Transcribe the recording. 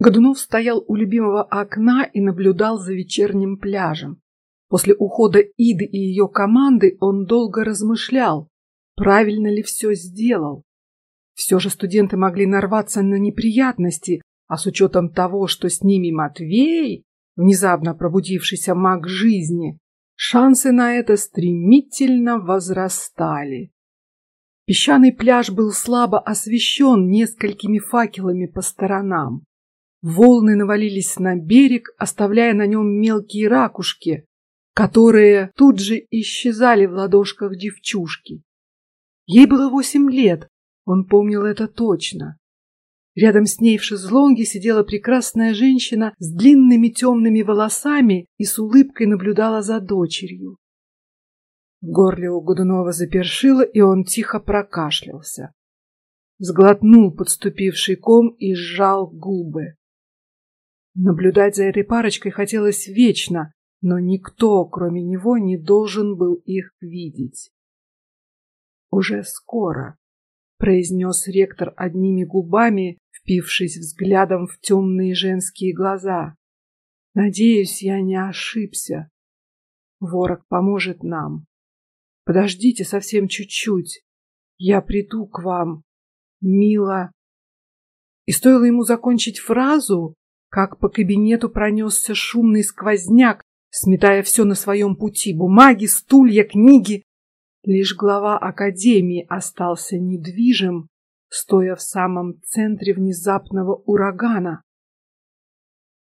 Годунов стоял у любимого окна и наблюдал за вечерним пляжем. После ухода Иды и ее команды он долго размышлял, правильно ли все сделал. Все же студенты могли нарваться на неприятности, а с учетом того, что с ними Матвей, внезапно пробудившийся маг жизни, шансы на это стремительно возрастали. Песчаный пляж был слабо освещен несколькими факелами по сторонам. Волны навалились на берег, оставляя на нем мелкие ракушки, которые тут же исчезали в ладошках девчушки. Ей было восемь лет, он помнил это точно. Рядом с ней в шезлонге сидела прекрасная женщина с длинными темными волосами и с улыбкой наблюдала за дочерью. В горле у Годунова запершило, и он тихо прокашлялся. Сглотнул подступивший ком и сжал губы. Наблюдать за этой парочкой хотелось вечно, но никто, кроме него, не должен был их видеть. Уже скоро, произнес ректор одними губами, впившись взглядом в темные женские глаза. Надеюсь, я не ошибся. Ворог поможет нам. Подождите совсем чуть-чуть. Я приду к вам, мило. И стоило ему закончить фразу, как по кабинету пронесся шумный сквозняк, сметая все на своем пути: бумаги, стулья, книги. Лишь глава академии остался недвижим, стоя в самом центре внезапного урагана.